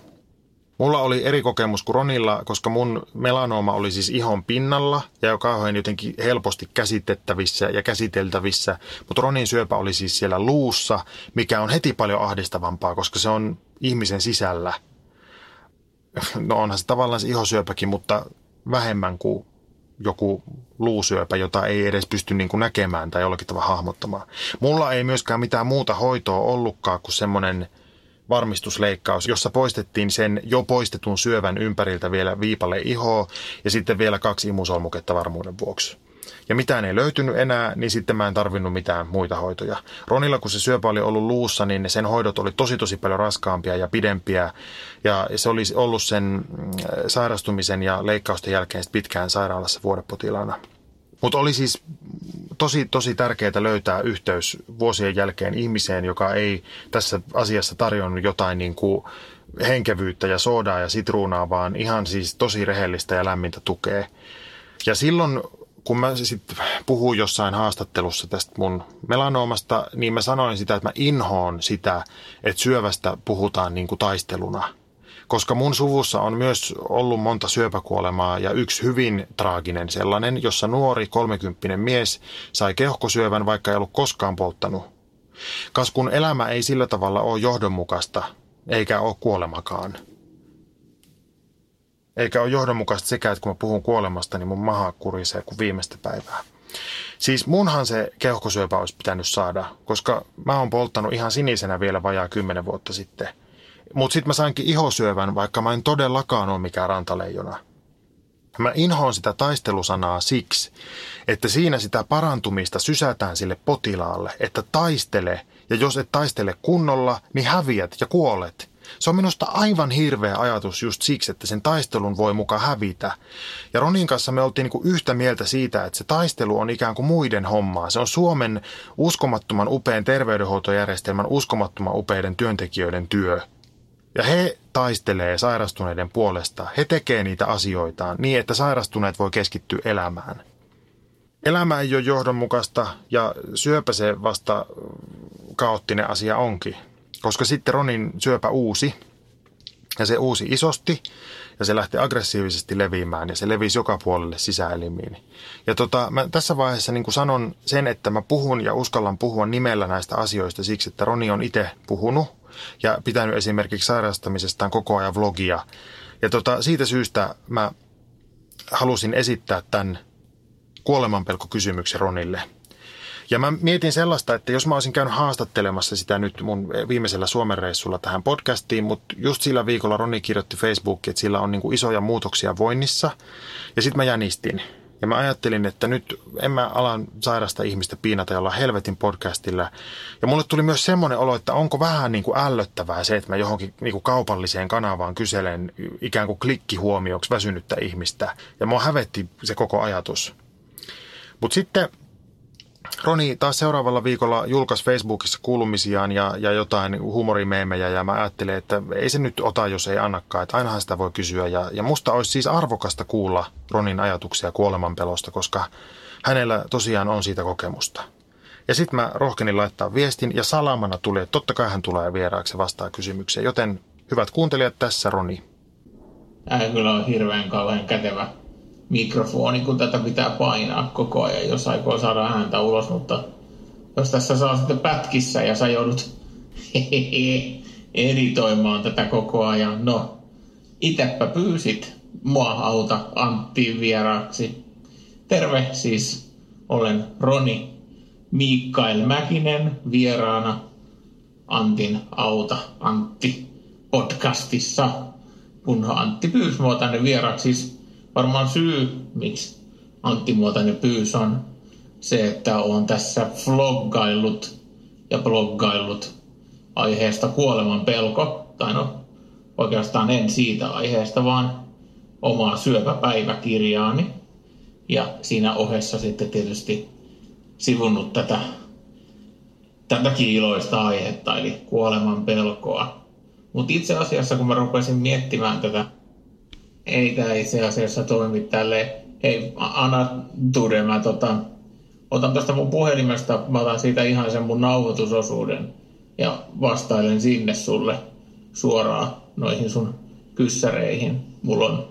Mulla oli eri kokemus kuin Ronilla, koska mun melanooma oli siis ihon pinnalla ja jo kauhean jotenkin helposti käsitettävissä ja käsiteltävissä. Mutta Ronin syöpä oli siis siellä luussa, mikä on heti paljon ahdistavampaa, koska se on ihmisen sisällä. No onhan se tavallaan se ihosyöpäkin, mutta vähemmän kuin joku luusyöpä, jota ei edes pysty niin kuin näkemään tai jollakin tavalla hahmottamaan. Mulla ei myöskään mitään muuta hoitoa ollutkaan kuin semmoinen varmistusleikkaus, jossa poistettiin sen jo poistetun syövän ympäriltä vielä viipale ihoa ja sitten vielä kaksi imusolmuketta varmuuden vuoksi ja mitään ei löytynyt enää, niin sitten mä en tarvinnut mitään muita hoitoja. Ronilla, kun se syöpä oli ollut luussa, niin sen hoidot oli tosi tosi paljon raskaampia ja pidempiä. Ja se oli ollut sen mm, sairastumisen ja leikkausten jälkeen pitkään sairaalassa vuodepotilaana. Mutta oli siis tosi, tosi tärkeää löytää yhteys vuosien jälkeen ihmiseen, joka ei tässä asiassa tarjonnut jotain niin kuin henkevyyttä ja soodaa ja sitruunaa, vaan ihan siis tosi rehellistä ja lämmintä tukea. Ja silloin kun mä sitten puhuin jossain haastattelussa tästä mun melanoomasta, niin mä sanoin sitä, että mä inhoon sitä, että syövästä puhutaan niin kuin taisteluna. Koska mun suvussa on myös ollut monta syöpäkuolemaa ja yksi hyvin traaginen sellainen, jossa nuori kolmekymppinen mies sai keuhkosyövän, vaikka ei ollut koskaan polttanut. Kas kun elämä ei sillä tavalla ole johdonmukaista, eikä ole kuolemakaan – eikä ole johdonmukaista sekä, että kun mä puhun kuolemasta, niin mun maha kurisee kuin viimeistä päivää. Siis munhan se keuhkosyöpä olisi pitänyt saada, koska mä oon polttanut ihan sinisenä vielä vajaa kymmenen vuotta sitten. Mutta sitten mä sainkin ihosyövän, vaikka mä en todellakaan ole mikään rantaleijona. Mä inhoon sitä taistelusanaa siksi, että siinä sitä parantumista sysätään sille potilaalle, että taistele, ja jos et taistele kunnolla, niin häviät ja kuolet – Se on minusta aivan hirveä ajatus just siksi, että sen taistelun voi muka hävitä. Ja Ronin kanssa me oltiin niinku yhtä mieltä siitä, että se taistelu on ikään kuin muiden hommaa. Se on Suomen uskomattoman upean terveydenhuoltojärjestelmän uskomattoman upeiden työntekijöiden työ. Ja he taistelee sairastuneiden puolesta. He tekee niitä asioitaan niin, että sairastuneet voi keskittyä elämään. Elämä ei ole johdonmukaista ja syöpä se vasta kaoottinen asia onkin. Koska sitten Ronin syöpä uusi ja se uusi isosti ja se lähti aggressiivisesti leviämään ja se levisi joka puolelle sisäelimiin. Ja tota, mä tässä vaiheessa niin sanon sen, että mä puhun ja uskallan puhua nimellä näistä asioista siksi, että Roni on itse puhunut ja pitänyt esimerkiksi sairastamisestaan koko ajan vlogia. Ja tota, siitä syystä mä halusin esittää tämän kuolemanpelkokysymyksen Ronille – ja mä mietin sellaista, että jos mä olisin käynyt haastattelemassa sitä nyt mun viimeisellä Suomen reissulla tähän podcastiin, mutta just sillä viikolla Roni kirjoitti Facebookiin, että sillä on niin kuin isoja muutoksia voinnissa. Ja sitten mä jänistin. Ja mä ajattelin, että nyt en mä alan sairasta ihmistä piinata jolla helvetin podcastilla. Ja mulle tuli myös semmoinen olo, että onko vähän niin kuin ällöttävää se, että mä johonkin niin kuin kaupalliseen kanavaan kyselen ikään kuin klikkihuomioksi väsynyttä ihmistä. Ja mua hävetti se koko ajatus. Mutta sitten Roni taas seuraavalla viikolla julkaisi Facebookissa kuulumisiaan ja, ja jotain huumorimeemejä ja mä ajattelin, että ei se nyt ota, jos ei annakaan, että ainahan sitä voi kysyä. Ja, ja musta olisi siis arvokasta kuulla Ronin ajatuksia kuolemanpelosta, koska hänellä tosiaan on siitä kokemusta. Ja sitten mä rohkenin laittaa viestin ja salamana tuli, että totta kai hän tulee vieraaksi vastaa kysymykseen. Joten hyvät kuuntelijat, tässä Roni. Tämä kyllä on hirveän kauhean kätevä mikrofoni, kun tätä pitää painaa koko ajan, jos aikoo saada ääntä ulos, mutta jos tässä saa sitten pätkissä ja sä joudut editoimaan tätä koko ajan, no itepä pyysit mua auta Antti vieraaksi. Terve siis, olen Roni Mikael Mäkinen vieraana Antin auta Antti podcastissa, kun Antti pyysi mua tänne vieraaksi. Siis varmaan syy, miksi Antti Muotainen pyys on se, että on tässä vloggaillut ja bloggaillut aiheesta kuoleman pelko, tai no oikeastaan en siitä aiheesta, vaan omaa syöpäpäiväkirjaani. Ja siinä ohessa sitten tietysti sivunnut tätä, tätäkin iloista aihetta, eli kuoleman pelkoa. Mutta itse asiassa, kun mä rupesin miettimään tätä ei tämä itse asiassa toimi tälle. Hei, anna Ture, mä tota, otan tästä mun puhelimesta, mä otan siitä ihan sen mun nauhoitusosuuden ja vastailen sinne sulle suoraan noihin sun kyssäreihin. Mulla on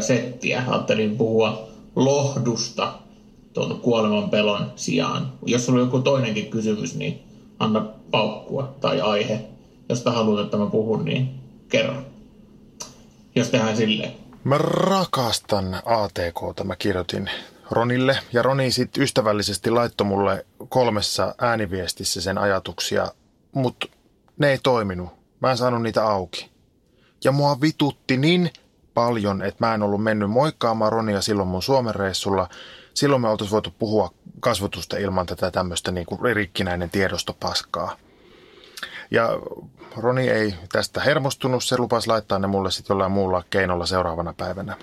settiä. Ajattelin puhua lohdusta tuon kuoleman pelon sijaan. Jos sulla on joku toinenkin kysymys, niin anna paukkua tai aihe, josta haluat, että mä puhun, niin kerro jos tehdään silleen. Mä rakastan ATKta, mä kirjoitin Ronille. Ja Roni sitten ystävällisesti laittoi mulle kolmessa ääniviestissä sen ajatuksia, mutta ne ei toiminut. Mä en saanut niitä auki. Ja mua vitutti niin paljon, että mä en ollut mennyt moikkaamaan Ronia silloin mun Suomen reissulla. Silloin me oltaisiin voitu puhua kasvatusta ilman tätä tämmöistä niin rikkinäinen tiedostopaskaa. Ja Roni ei tästä hermostunut, se lupasi laittaa ne mulle sitten jollain muulla keinolla seuraavana päivänä.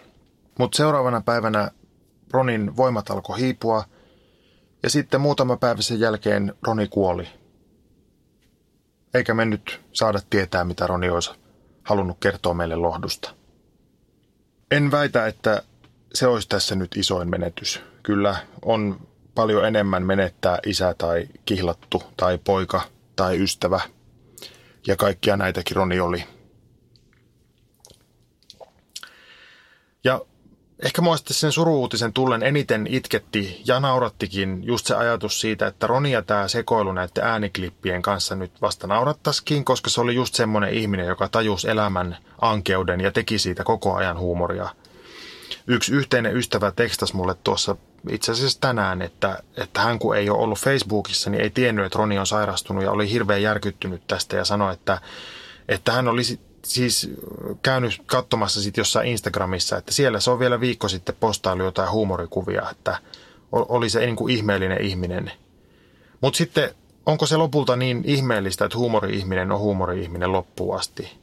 Mutta seuraavana päivänä Ronin voimat alkoi hiipua ja sitten muutama päivä sen jälkeen Roni kuoli. Eikä me nyt saada tietää, mitä Roni olisi halunnut kertoa meille lohdusta. En väitä, että se olisi tässä nyt isoin menetys. Kyllä on paljon enemmän menettää isä tai kihlattu tai poika tai ystävä – ja kaikkia näitäkin Roni oli. Ja ehkä mua sen suruutisen tullen eniten itketti ja naurattikin just se ajatus siitä, että Roni ja tämä sekoilu näiden ääniklippien kanssa nyt vasta naurattaisikin, koska se oli just semmoinen ihminen, joka tajusi elämän ankeuden ja teki siitä koko ajan huumoria. Yksi yhteinen ystävä tekstasi mulle tuossa itse asiassa tänään, että, että hän kun ei ole ollut Facebookissa, niin ei tiennyt, että Roni on sairastunut ja oli hirveän järkyttynyt tästä ja sanoi, että, että hän olisi siis käynyt katsomassa sitten jossain Instagramissa, että siellä se on vielä viikko sitten postailu jotain huumorikuvia, että oli se niin kuin ihmeellinen ihminen. Mutta sitten onko se lopulta niin ihmeellistä, että huumori-ihminen on huumori-ihminen loppuun asti?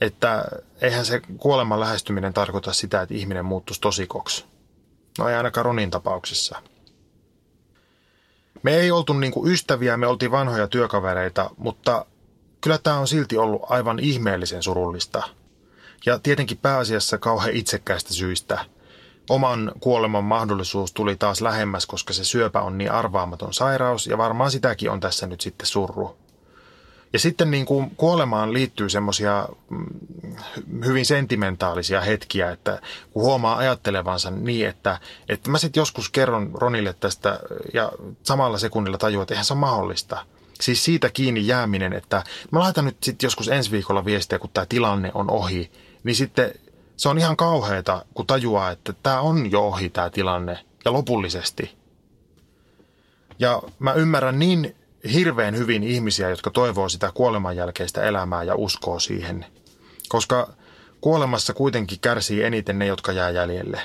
Että eihän se kuoleman lähestyminen tarkoita sitä, että ihminen muuttuisi tosikoksi. No ei ainakaan Ronin tapauksessa. Me ei oltu niinku ystäviä, me oltiin vanhoja työkavereita, mutta kyllä tämä on silti ollut aivan ihmeellisen surullista. Ja tietenkin pääasiassa kauhean itsekkäistä syistä. Oman kuoleman mahdollisuus tuli taas lähemmäs, koska se syöpä on niin arvaamaton sairaus, ja varmaan sitäkin on tässä nyt sitten surru. Ja sitten niin kuin kuolemaan liittyy semmoisia mm, hyvin sentimentaalisia hetkiä, että kun huomaa ajattelevansa niin, että, että mä sitten joskus kerron Ronille tästä ja samalla sekunnilla tajuan, että eihän se ole mahdollista. Siis siitä kiinni jääminen, että mä laitan nyt sitten joskus ensi viikolla viestiä, kun tämä tilanne on ohi, niin sitten se on ihan kauheata, kun tajuaa, että tämä on jo ohi tämä tilanne ja lopullisesti. Ja mä ymmärrän niin hirveän hyvin ihmisiä, jotka toivoo sitä kuoleman jälkeistä elämää ja uskoo siihen. Koska kuolemassa kuitenkin kärsii eniten ne, jotka jää jäljelle.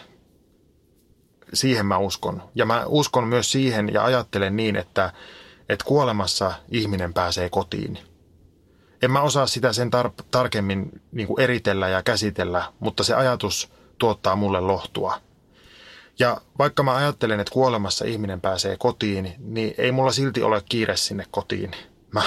Siihen mä uskon. Ja mä uskon myös siihen ja ajattelen niin, että, että kuolemassa ihminen pääsee kotiin. En mä osaa sitä sen tar- tarkemmin niin eritellä ja käsitellä, mutta se ajatus tuottaa mulle lohtua – ja vaikka mä ajattelen, että kuolemassa ihminen pääsee kotiin, niin ei mulla silti ole kiire sinne kotiin. Mä,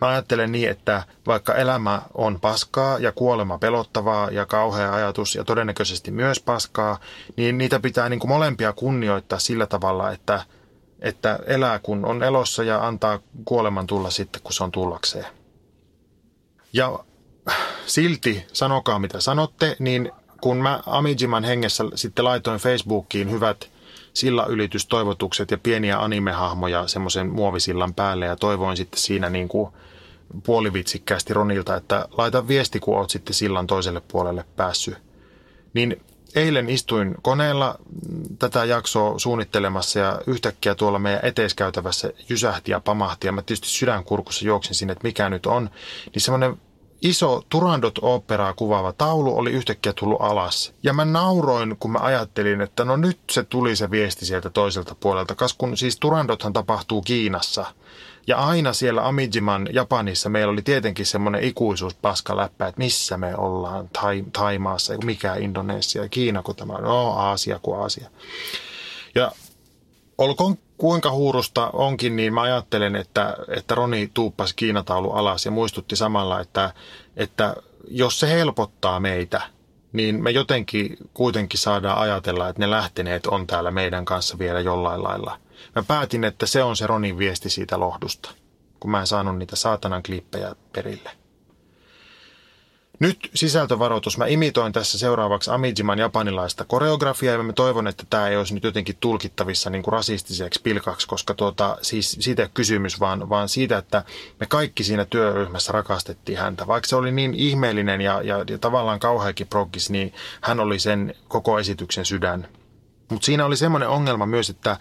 mä ajattelen niin, että vaikka elämä on paskaa ja kuolema pelottavaa ja kauhea ajatus ja todennäköisesti myös paskaa, niin niitä pitää niin kuin molempia kunnioittaa sillä tavalla, että, että elää kun on elossa ja antaa kuoleman tulla sitten, kun se on tullakseen. Ja silti, sanokaa mitä sanotte, niin kun mä Amijiman hengessä sitten laitoin Facebookiin hyvät silla-ylitystoivotukset ja pieniä animehahmoja semmoisen muovisillan päälle ja toivoin sitten siinä niin kuin puolivitsikkäästi Ronilta, että laita viesti, kun oot sitten sillan toiselle puolelle päässyt. Niin eilen istuin koneella tätä jaksoa suunnittelemassa ja yhtäkkiä tuolla meidän eteiskäytävässä jysähti ja pamahti ja mä tietysti sydänkurkussa juoksin sinne, että mikä nyt on. Niin semmoinen iso Turandot-operaa kuvaava taulu oli yhtäkkiä tullut alas. Ja mä nauroin, kun mä ajattelin, että no nyt se tuli se viesti sieltä toiselta puolelta. Kas kun siis Turandothan tapahtuu Kiinassa. Ja aina siellä Amijiman Japanissa meillä oli tietenkin semmoinen ikuisuuspaskaläppä, että missä me ollaan, tai, Taimaassa, mikä Indonesia, Kiina kun tämä on, no Aasia kuin Aasia. Ja olkoon kuinka huurusta onkin, niin mä ajattelen, että, että Roni tuuppasi Kiinataulu alas ja muistutti samalla, että, että jos se helpottaa meitä, niin me jotenkin kuitenkin saadaan ajatella, että ne lähteneet on täällä meidän kanssa vielä jollain lailla. Mä päätin, että se on se Ronin viesti siitä lohdusta, kun mä en saanut niitä saatanan klippejä perille. Nyt sisältövaroitus. Mä imitoin tässä seuraavaksi Amijiman japanilaista koreografiaa ja mä toivon, että tämä ei olisi nyt jotenkin tulkittavissa niin kuin rasistiseksi pilkaksi, koska tuota, siis siitä ei kysymys, vaan, vaan siitä, että me kaikki siinä työryhmässä rakastettiin häntä. Vaikka se oli niin ihmeellinen ja, ja, ja tavallaan kauheakin proggis, niin hän oli sen koko esityksen sydän. Mutta siinä oli semmoinen ongelma myös, että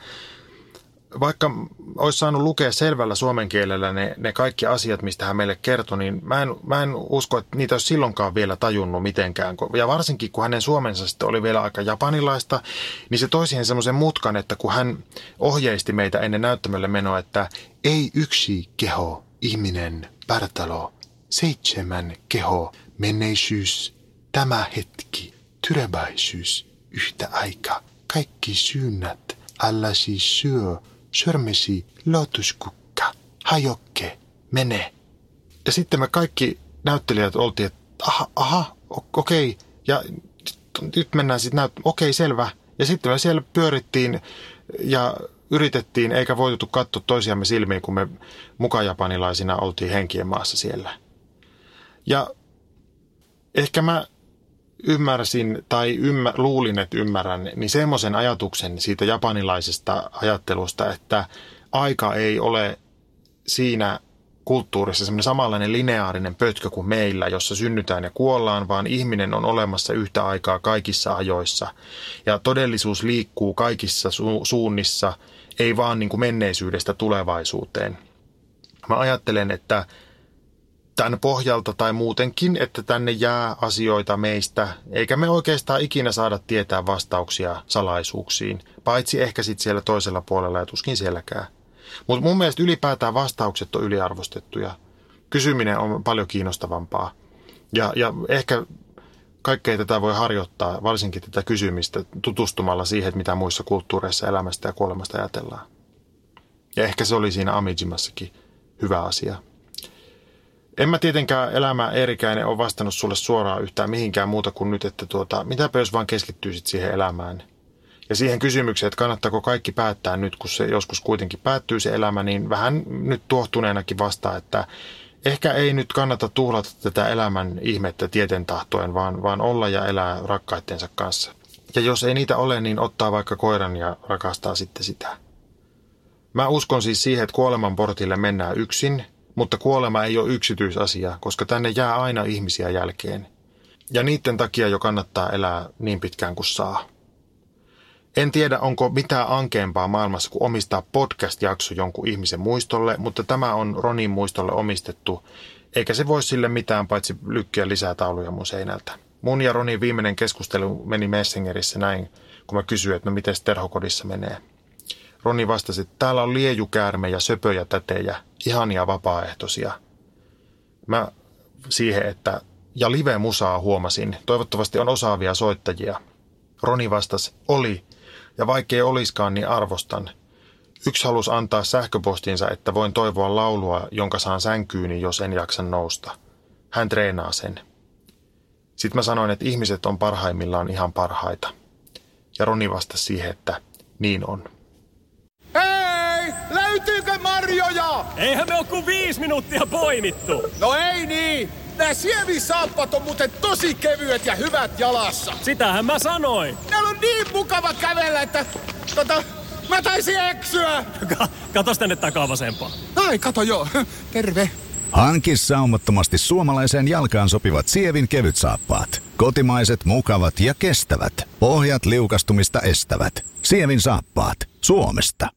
vaikka olisi saanut lukea selvällä suomen kielellä ne, ne kaikki asiat, mistä hän meille kertoi, niin mä en, mä en usko, että niitä olisi silloinkaan vielä tajunnut mitenkään. Ja varsinkin, kun hänen suomensa sitten oli vielä aika japanilaista, niin se toi siihen semmoisen mutkan, että kun hän ohjeisti meitä ennen näyttämölle menoa, että ei yksi keho, ihminen, pärtalo, seitsemän keho, menneisyys, tämä hetki, tyreväisyys, yhtä aika, kaikki syynnät, äläsi syö, Sörmesi, lotuskukka, hajokke, mene. Ja sitten me kaikki näyttelijät oltiin, että aha, aha okei. Okay. Ja nyt mennään sitten näyt, okei, okay, selvä. Ja sitten me siellä pyörittiin ja yritettiin, eikä voitu katsoa toisiamme silmiin, kun me mukajapanilaisina oltiin henkien maassa siellä. Ja ehkä mä ymmärsin tai ymmär, luulin, että ymmärrän, niin semmoisen ajatuksen siitä japanilaisesta ajattelusta, että aika ei ole siinä kulttuurissa semmoinen samanlainen lineaarinen pötkö kuin meillä, jossa synnytään ja kuollaan, vaan ihminen on olemassa yhtä aikaa kaikissa ajoissa. Ja todellisuus liikkuu kaikissa su- suunnissa, ei vaan niin kuin menneisyydestä tulevaisuuteen. Mä ajattelen, että tämän pohjalta tai muutenkin, että tänne jää asioita meistä, eikä me oikeastaan ikinä saada tietää vastauksia salaisuuksiin, paitsi ehkä sitten siellä toisella puolella ja tuskin sielläkään. Mutta mun mielestä ylipäätään vastaukset on yliarvostettuja. Kysyminen on paljon kiinnostavampaa. Ja, ja ehkä kaikkea tätä voi harjoittaa, varsinkin tätä kysymistä, tutustumalla siihen, että mitä muissa kulttuureissa elämästä ja kuolemasta ajatellaan. Ja ehkä se oli siinä Amijimassakin hyvä asia. En mä tietenkään elämä Eerikäinen ole vastannut sulle suoraan yhtään mihinkään muuta kuin nyt, että tuota, mitäpä jos vaan keskittyisit siihen elämään. Ja siihen kysymykseen, että kannattaako kaikki päättää nyt, kun se joskus kuitenkin päättyy se elämä, niin vähän nyt tuohtuneenakin vastaa, että ehkä ei nyt kannata tuhlata tätä elämän ihmettä tieten tahtoen, vaan, vaan olla ja elää rakkaittensa kanssa. Ja jos ei niitä ole, niin ottaa vaikka koiran ja rakastaa sitten sitä. Mä uskon siis siihen, että kuoleman portille mennään yksin, mutta kuolema ei ole yksityisasia, koska tänne jää aina ihmisiä jälkeen. Ja niiden takia jo kannattaa elää niin pitkään kuin saa. En tiedä, onko mitään ankeampaa maailmassa kuin omistaa podcast-jakso jonkun ihmisen muistolle, mutta tämä on Ronin muistolle omistettu, eikä se voi sille mitään paitsi lykkiä lisää tauluja mun seinältä. Mun ja Ronin viimeinen keskustelu meni Messengerissä näin, kun mä kysyin, että no miten terhokodissa menee. Roni vastasi, että täällä on liejukäärmejä, söpöjä tätejä, ihania vapaaehtoisia. Mä siihen, että ja live-musaa huomasin. Toivottavasti on osaavia soittajia. Roni vastasi, oli, ja vaikkei oliskaan, niin arvostan. Yksi halusi antaa sähköpostinsa, että voin toivoa laulua, jonka saan sänkyyni, jos en jaksa nousta. Hän treenaa sen. Sitten mä sanoin, että ihmiset on parhaimmillaan ihan parhaita. Ja Roni vastasi siihen, että niin on. Hei! Löytyykö marjoja? Eihän me ole kuin viisi minuuttia poimittu. No ei niin. Nää sievisaappat on muuten tosi kevyet ja hyvät jalassa. Sitähän mä sanoin. Täällä on niin mukava kävellä, että tota, mä taisin eksyä. Ka- katos tänne takaa vasempaan. Ai, kato joo. Terve. Hanki saumattomasti suomalaiseen jalkaan sopivat sievin kevytsaappaat. Kotimaiset, mukavat ja kestävät. Pohjat liukastumista estävät. Sievin saappaat. Suomesta.